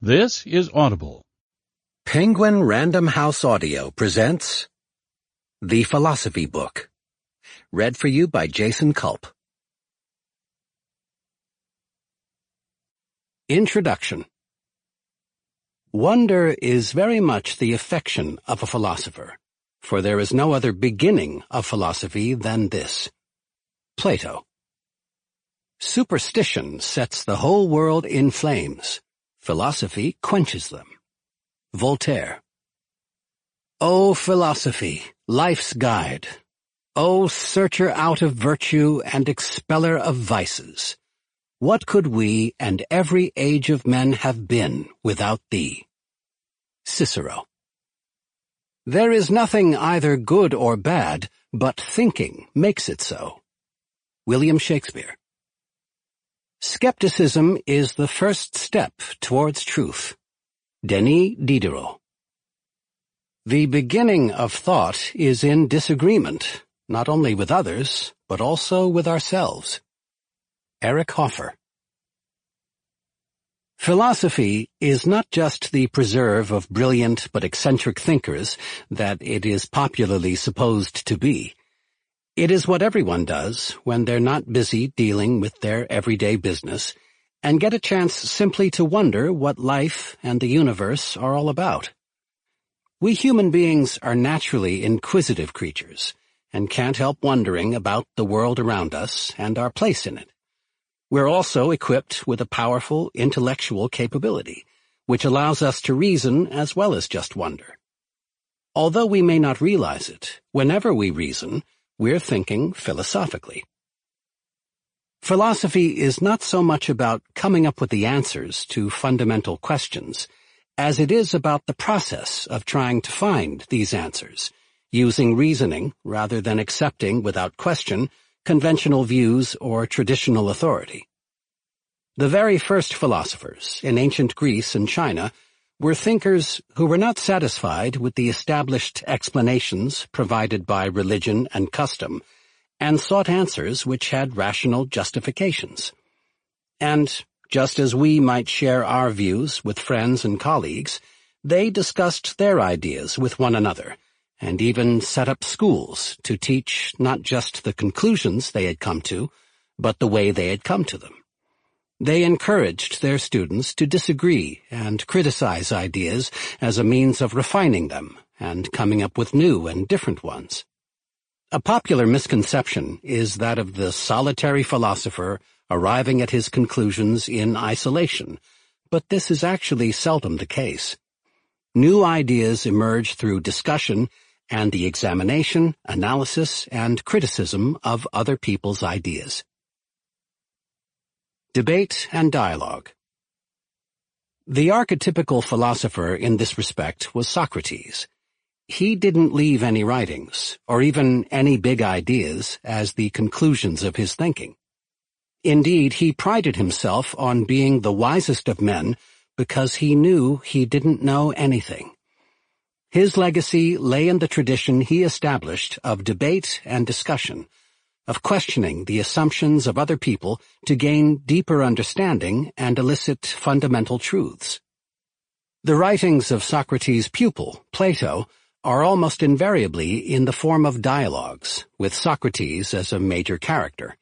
This is Audible. Penguin Random House Audio presents The Philosophy Book. Read for you by Jason Culp. Introduction Wonder is very much the affection of a philosopher, for there is no other beginning of philosophy than this. Plato. Superstition sets the whole world in flames Philosophy quenches them. Voltaire. O philosophy, life's guide, O searcher out of virtue and expeller of vices, what could we and every age of men have been without thee? Cicero. There is nothing either good or bad, but thinking makes it so. William Shakespeare. Skepticism is the first step towards truth. Denis Diderot The beginning of thought is in disagreement, not only with others, but also with ourselves. Eric Hoffer Philosophy is not just the preserve of brilliant but eccentric thinkers that it is popularly supposed to be. It is what everyone does when they're not busy dealing with their everyday business and get a chance simply to wonder what life and the universe are all about. We human beings are naturally inquisitive creatures and can't help wondering about the world around us and our place in it. We're also equipped with a powerful intellectual capability, which allows us to reason as well as just wonder. Although we may not realize it, whenever we reason, we're thinking philosophically. Philosophy is not so much about coming up with the answers to fundamental questions as it is about the process of trying to find these answers, using reasoning rather than accepting without question conventional views or traditional authority. The very first philosophers in ancient Greece and China were thinkers who were not satisfied with the established explanations provided by religion and custom, and sought answers which had rational justifications. And, just as we might share our views with friends and colleagues, they discussed their ideas with one another, and even set up schools to teach not just the conclusions they had come to, but the way they had come to them. They encouraged their students to disagree and criticize ideas as a means of refining them and coming up with new and different ones. A popular misconception is that of the solitary philosopher arriving at his conclusions in isolation, but this is actually seldom the case. New ideas emerge through discussion and the examination, analysis, and criticism of other people's ideas. Debate and Dialogue The archetypical philosopher in this respect was Socrates. He didn't leave any writings, or even any big ideas, as the conclusions of his thinking. Indeed, he prided himself on being the wisest of men because he knew he didn't know anything. His legacy lay in the tradition he established of debate and discussion, of questioning the assumptions of other people to gain deeper understanding and elicit fundamental truths. The writings of Socrates' pupil, Plato, are almost invariably in the form of dialogues, with Socrates as a major character.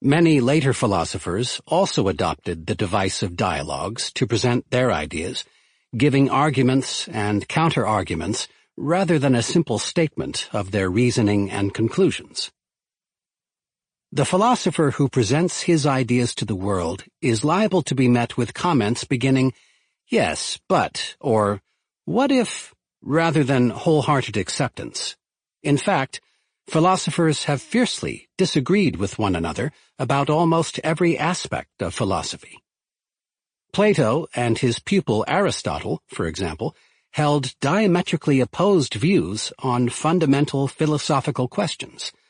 Many later philosophers also adopted the device of dialogues to present their ideas, giving arguments and counter-arguments rather than a simple statement of their reasoning and conclusions. The philosopher who presents his ideas to the world is liable to be met with comments beginning, yes, but, or what if, rather than wholehearted acceptance. In fact, philosophers have fiercely disagreed with one another about almost every aspect of philosophy. Plato and his pupil Aristotle, for example, held diametrically opposed views on fundamental philosophical questions –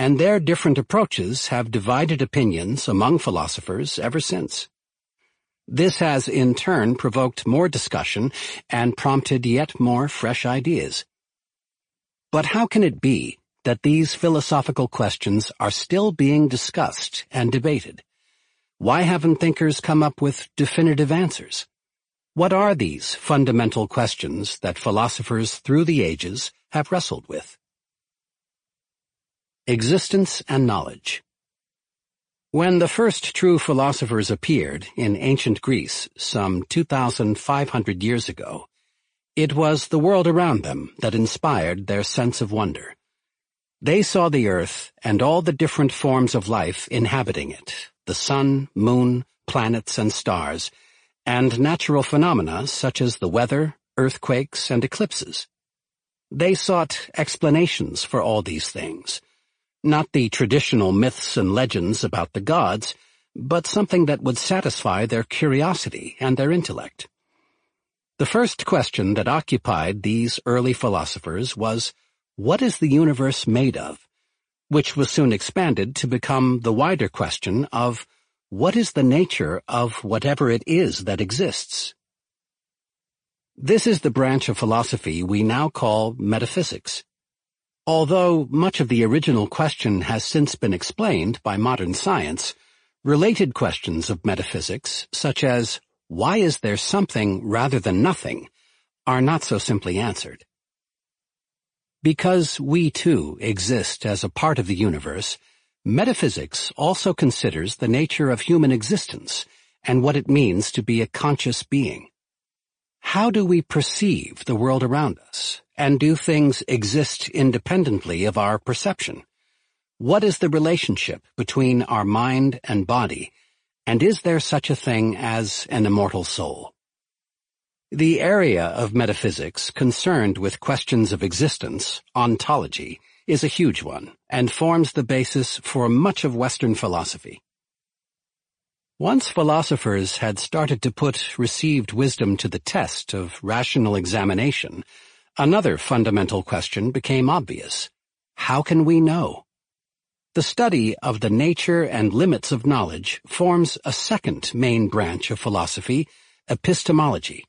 and their different approaches have divided opinions among philosophers ever since. This has in turn provoked more discussion and prompted yet more fresh ideas. But how can it be that these philosophical questions are still being discussed and debated? Why haven't thinkers come up with definitive answers? What are these fundamental questions that philosophers through the ages have wrestled with? Existence and Knowledge When the first true philosophers appeared in ancient Greece some 2,500 years ago, it was the world around them that inspired their sense of wonder. They saw the earth and all the different forms of life inhabiting it, the sun, moon, planets and stars, and natural phenomena such as the weather, earthquakes, and eclipses. They sought explanations for all these things, not the traditional myths and legends about the gods, but something that would satisfy their curiosity and their intellect. The first question that occupied these early philosophers was, what is the universe made of? Which was soon expanded to become the wider question of, what is the nature of whatever it is that exists? This is the branch of philosophy we now call metaphysics, Although much of the original question has since been explained by modern science, related questions of metaphysics, such as why is there something rather than nothing, are not so simply answered. Because we too exist as a part of the universe, metaphysics also considers the nature of human existence and what it means to be a conscious being. How do we perceive the world around us? and do things exist independently of our perception? What is the relationship between our mind and body, and is there such a thing as an immortal soul? The area of metaphysics concerned with questions of existence, ontology, is a huge one and forms the basis for much of Western philosophy. Once philosophers had started to put received wisdom to the test of rational examination, Another fundamental question became obvious. How can we know? The study of the nature and limits of knowledge forms a second main branch of philosophy, epistemology.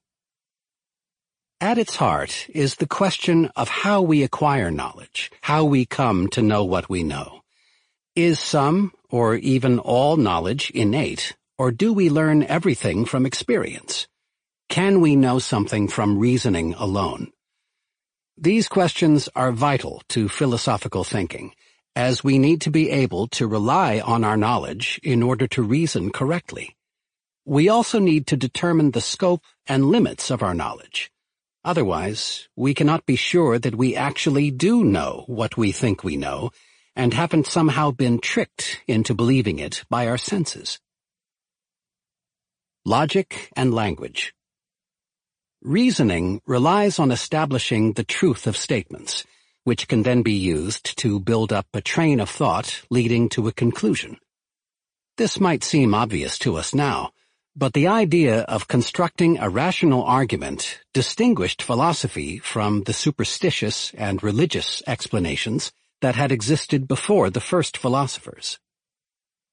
At its heart is the question of how we acquire knowledge, how we come to know what we know. Is some or even all knowledge innate, or do we learn everything from experience? Can we know something from reasoning alone? These questions are vital to philosophical thinking, as we need to be able to rely on our knowledge in order to reason correctly. We also need to determine the scope and limits of our knowledge. Otherwise, we cannot be sure that we actually do know what we think we know and haven't somehow been tricked into believing it by our senses. Logic and Language Reasoning relies on establishing the truth of statements, which can then be used to build up a train of thought leading to a conclusion. This might seem obvious to us now, but the idea of constructing a rational argument distinguished philosophy from the superstitious and religious explanations that had existed before the first philosophers.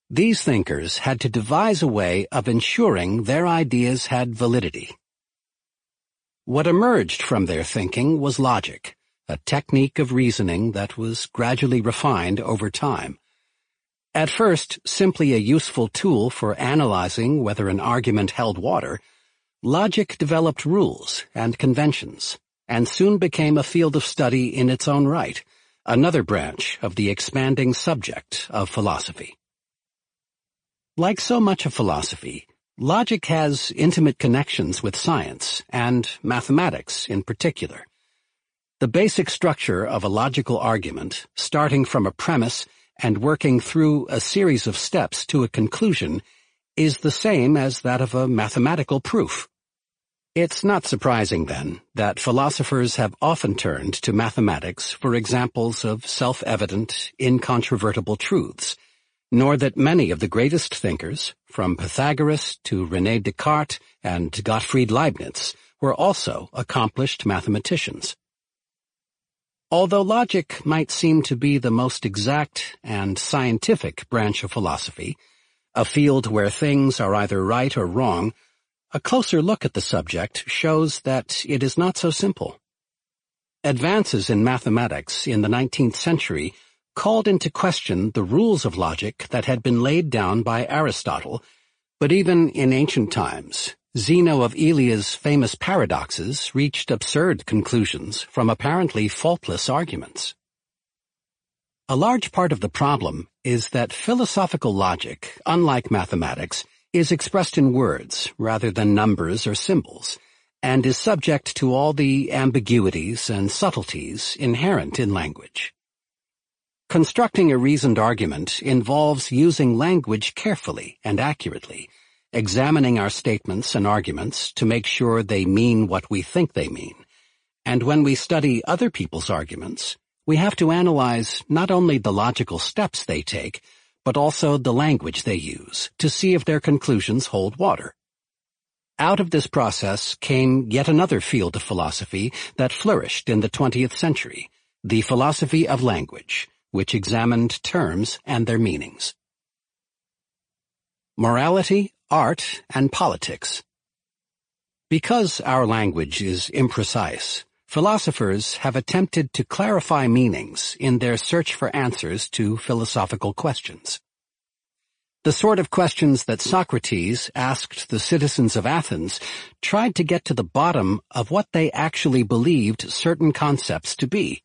These thinkers had to devise a way of ensuring their ideas had validity what emerged from their thinking was logic, a technique of reasoning that was gradually refined over time. At first, simply a useful tool for analyzing whether an argument held water, logic developed rules and conventions, and soon became a field of study in its own right, another branch of the expanding subject of philosophy. Like so much of philosophy, Logic has intimate connections with science, and mathematics in particular. The basic structure of a logical argument, starting from a premise and working through a series of steps to a conclusion, is the same as that of a mathematical proof. It's not surprising, then, that philosophers have often turned to mathematics for examples of self-evident, incontrovertible truths, nor that many of the greatest thinkers, from Pythagoras to René Descartes and Gottfried Leibniz, were also accomplished mathematicians. Although logic might seem to be the most exact and scientific branch of philosophy, a field where things are either right or wrong, a closer look at the subject shows that it is not so simple. Advances in mathematics in the 19th century called into question the rules of logic that had been laid down by Aristotle, but even in ancient times, Zeno of Elea's famous paradoxes reached absurd conclusions from apparently faultless arguments. A large part of the problem is that philosophical logic, unlike mathematics, is expressed in words rather than numbers or symbols, and is subject to all the ambiguities and subtleties inherent in language. Constructing a reasoned argument involves using language carefully and accurately, examining our statements and arguments to make sure they mean what we think they mean. And when we study other people's arguments, we have to analyze not only the logical steps they take, but also the language they use to see if their conclusions hold water. Out of this process came yet another field of philosophy that flourished in the 20th century, the philosophy of language which examined terms and their meanings. Morality, Art, and Politics Because our language is imprecise, philosophers have attempted to clarify meanings in their search for answers to philosophical questions. The sort of questions that Socrates asked the citizens of Athens tried to get to the bottom of what they actually believed certain concepts to be,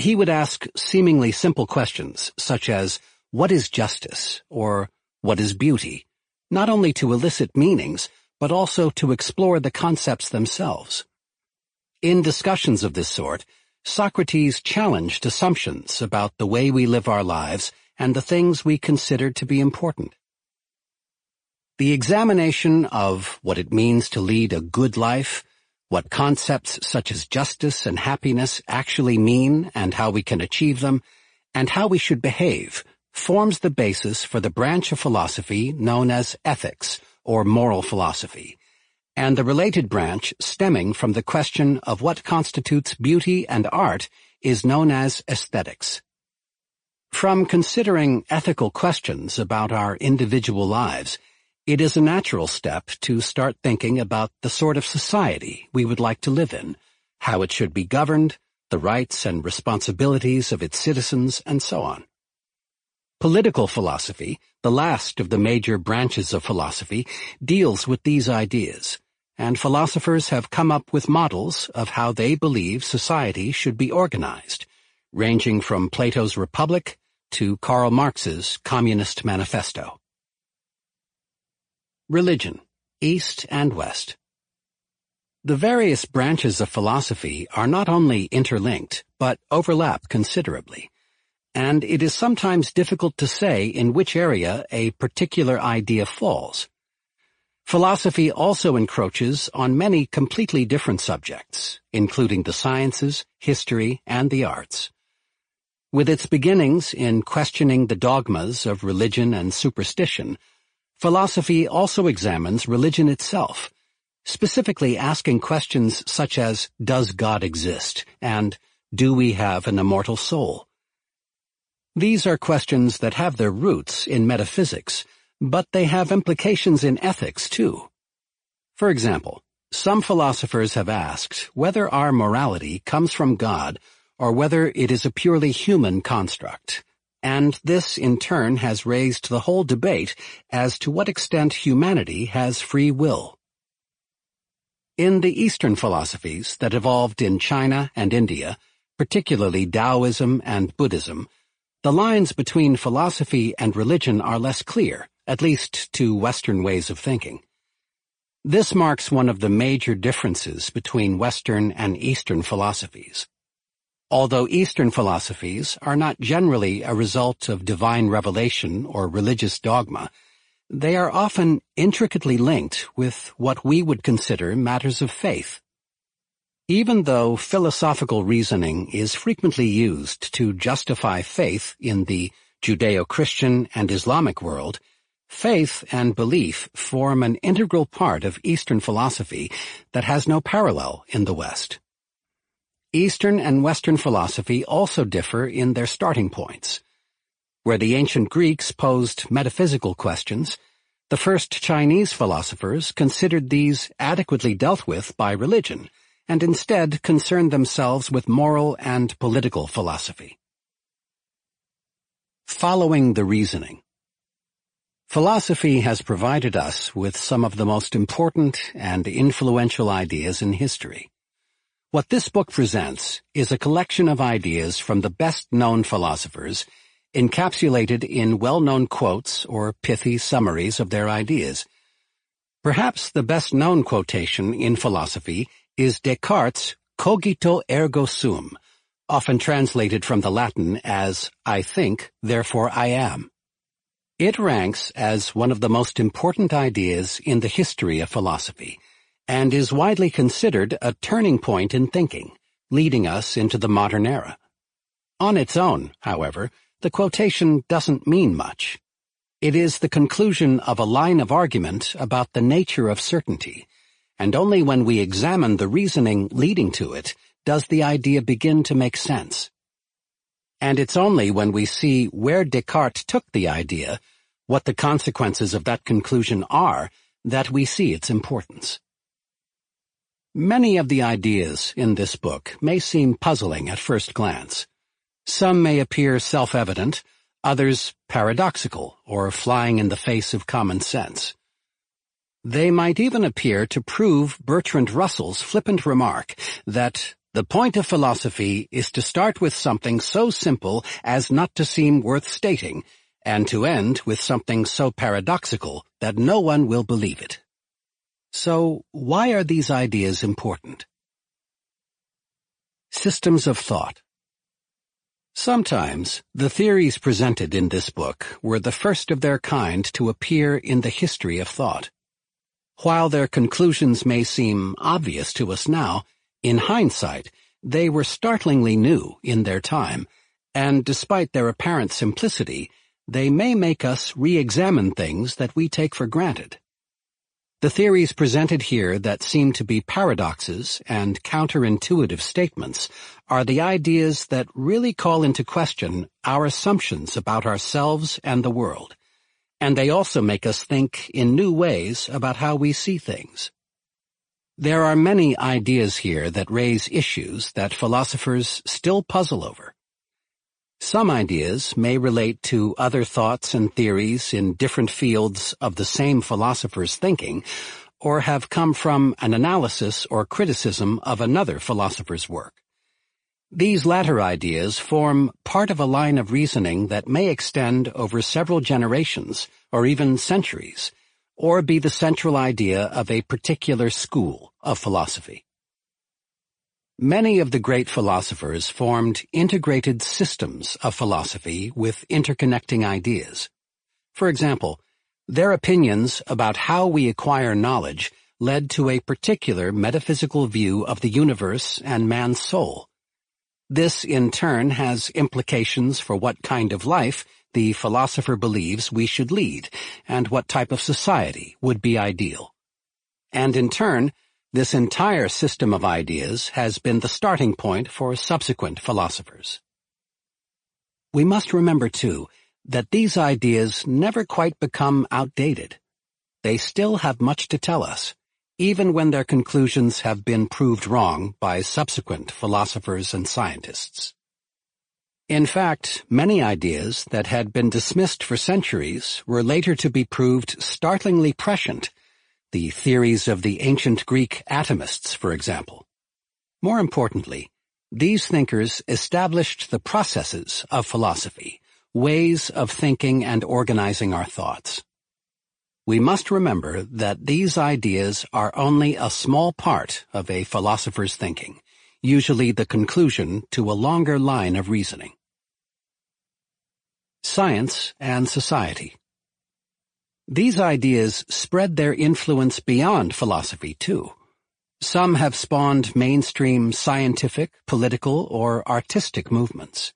he would ask seemingly simple questions, such as, what is justice, or what is beauty, not only to elicit meanings, but also to explore the concepts themselves. In discussions of this sort, Socrates challenged assumptions about the way we live our lives and the things we consider to be important. The examination of what it means to lead a good life what concepts such as justice and happiness actually mean and how we can achieve them, and how we should behave, forms the basis for the branch of philosophy known as ethics, or moral philosophy, and the related branch stemming from the question of what constitutes beauty and art is known as aesthetics. From considering ethical questions about our individual lives, it is a natural step to start thinking about the sort of society we would like to live in, how it should be governed, the rights and responsibilities of its citizens, and so on. Political philosophy, the last of the major branches of philosophy, deals with these ideas, and philosophers have come up with models of how they believe society should be organized, ranging from Plato's Republic to Karl Marx's Communist Manifesto religion, East and West. The various branches of philosophy are not only interlinked, but overlap considerably, and it is sometimes difficult to say in which area a particular idea falls. Philosophy also encroaches on many completely different subjects, including the sciences, history, and the arts. With its beginnings in questioning the dogmas of religion and superstition, Philosophy also examines religion itself, specifically asking questions such as, does God exist? And do we have an immortal soul? These are questions that have their roots in metaphysics, but they have implications in ethics too. For example, some philosophers have asked whether our morality comes from God or whether it is a purely human construct and this in turn has raised the whole debate as to what extent humanity has free will. In the Eastern philosophies that evolved in China and India, particularly Taoism and Buddhism, the lines between philosophy and religion are less clear, at least to Western ways of thinking. This marks one of the major differences between Western and Eastern philosophies. Although Eastern philosophies are not generally a result of divine revelation or religious dogma, they are often intricately linked with what we would consider matters of faith. Even though philosophical reasoning is frequently used to justify faith in the Judeo-Christian and Islamic world, faith and belief form an integral part of Eastern philosophy that has no parallel in the West. Eastern and Western philosophy also differ in their starting points. Where the ancient Greeks posed metaphysical questions, the first Chinese philosophers considered these adequately dealt with by religion, and instead concerned themselves with moral and political philosophy. Following the reasoning Philosophy has provided us with some of the most important and influential ideas in history. What this book presents is a collection of ideas from the best-known philosophers, encapsulated in well-known quotes or pithy summaries of their ideas. Perhaps the best-known quotation in philosophy is Descartes' cogito ergo sum, often translated from the Latin as I think, therefore I am. It ranks as one of the most important ideas in the history of philosophy, and is widely considered a turning point in thinking, leading us into the modern era. On its own, however, the quotation doesn't mean much. It is the conclusion of a line of argument about the nature of certainty, and only when we examine the reasoning leading to it does the idea begin to make sense. And it's only when we see where Descartes took the idea, what the consequences of that conclusion are, that we see its importance. Many of the ideas in this book may seem puzzling at first glance. Some may appear self-evident, others paradoxical or flying in the face of common sense. They might even appear to prove Bertrand Russell's flippant remark that the point of philosophy is to start with something so simple as not to seem worth stating, and to end with something so paradoxical that no one will believe it. So why are these ideas important? Systems of Thought Sometimes, the theories presented in this book were the first of their kind to appear in the history of thought. While their conclusions may seem obvious to us now, in hindsight, they were startlingly new in their time, and despite their apparent simplicity, they may make us re-examine things that we take for granted. The theories presented here that seem to be paradoxes and counterintuitive statements are the ideas that really call into question our assumptions about ourselves and the world, and they also make us think in new ways about how we see things. There are many ideas here that raise issues that philosophers still puzzle over, some ideas may relate to other thoughts and theories in different fields of the same philosopher's thinking, or have come from an analysis or criticism of another philosopher's work. These latter ideas form part of a line of reasoning that may extend over several generations or even centuries, or be the central idea of a particular school of philosophy. Many of the great philosophers formed integrated systems of philosophy with interconnecting ideas. For example, their opinions about how we acquire knowledge led to a particular metaphysical view of the universe and man's soul. This, in turn, has implications for what kind of life the philosopher believes we should lead and what type of society would be ideal. And in turn, this entire system of ideas has been the starting point for subsequent philosophers. We must remember, too, that these ideas never quite become outdated. They still have much to tell us, even when their conclusions have been proved wrong by subsequent philosophers and scientists. In fact, many ideas that had been dismissed for centuries were later to be proved startlingly prescient the theories of the ancient Greek atomists, for example. More importantly, these thinkers established the processes of philosophy, ways of thinking and organizing our thoughts. We must remember that these ideas are only a small part of a philosopher's thinking, usually the conclusion to a longer line of reasoning. Science and Society these ideas spread their influence beyond philosophy, too. Some have spawned mainstream scientific, political, or artistic movements.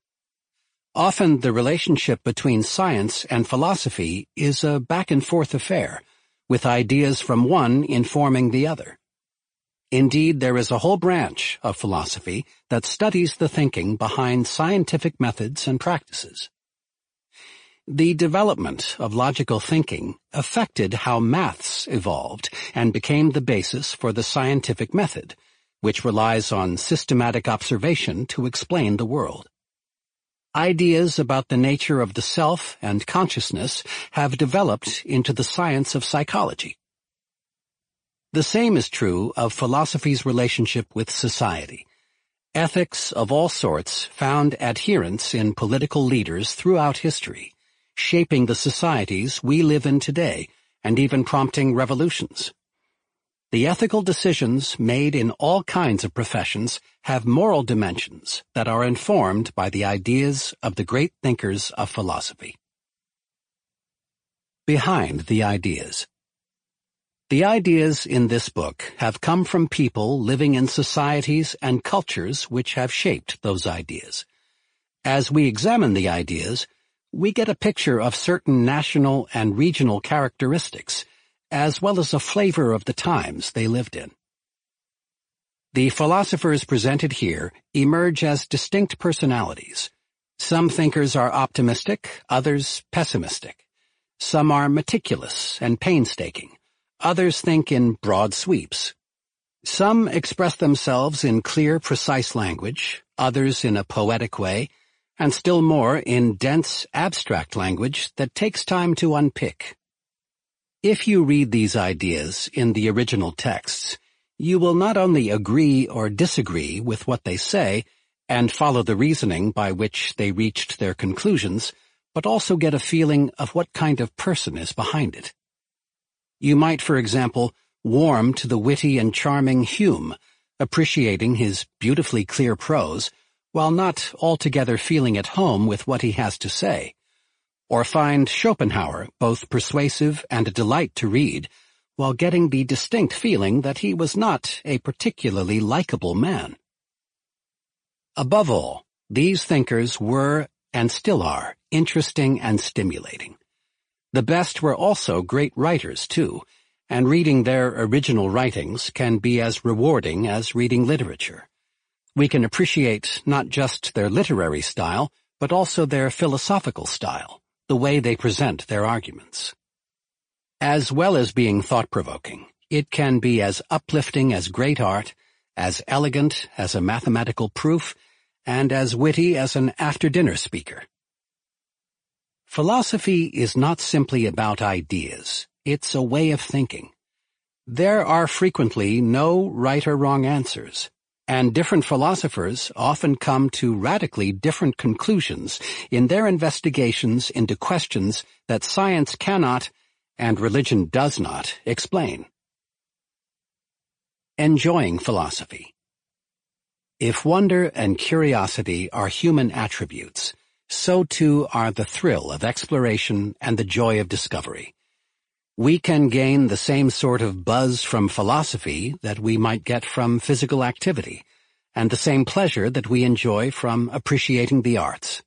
Often the relationship between science and philosophy is a back-and-forth affair, with ideas from one informing the other. Indeed, there is a whole branch of philosophy that studies the thinking behind scientific methods and practices. The development of logical thinking affected how maths evolved and became the basis for the scientific method, which relies on systematic observation to explain the world. Ideas about the nature of the self and consciousness have developed into the science of psychology. The same is true of philosophy's relationship with society. Ethics of all sorts found adherents in political leaders throughout history shaping the societies we live in today and even prompting revolutions. The ethical decisions made in all kinds of professions have moral dimensions that are informed by the ideas of the great thinkers of philosophy. Behind the Ideas The ideas in this book have come from people living in societies and cultures which have shaped those ideas. As we examine the ideas, we get a picture of certain national and regional characteristics, as well as a flavor of the times they lived in. The philosophers presented here emerge as distinct personalities. Some thinkers are optimistic, others pessimistic. Some are meticulous and painstaking. Others think in broad sweeps. Some express themselves in clear, precise language, others in a poetic way, and still more in dense, abstract language that takes time to unpick. If you read these ideas in the original texts, you will not only agree or disagree with what they say and follow the reasoning by which they reached their conclusions, but also get a feeling of what kind of person is behind it. You might, for example, warm to the witty and charming Hume, appreciating his beautifully clear prose while not altogether feeling at home with what he has to say, or find Schopenhauer both persuasive and a delight to read, while getting the distinct feeling that he was not a particularly likable man. Above all, these thinkers were, and still are, interesting and stimulating. The best were also great writers, too, and reading their original writings can be as rewarding as reading literature. We can appreciate not just their literary style, but also their philosophical style, the way they present their arguments. As well as being thought-provoking, it can be as uplifting as great art, as elegant as a mathematical proof, and as witty as an after-dinner speaker. Philosophy is not simply about ideas, it's a way of thinking. There are frequently no right or wrong answers and different philosophers often come to radically different conclusions in their investigations into questions that science cannot and religion does not explain. Enjoying Philosophy If wonder and curiosity are human attributes, so too are the thrill of exploration and the joy of discovery we can gain the same sort of buzz from philosophy that we might get from physical activity, and the same pleasure that we enjoy from appreciating the arts.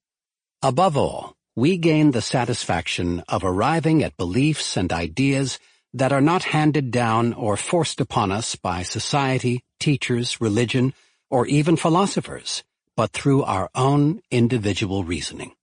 Above all, we gain the satisfaction of arriving at beliefs and ideas that are not handed down or forced upon us by society, teachers, religion, or even philosophers, but through our own individual reasoning.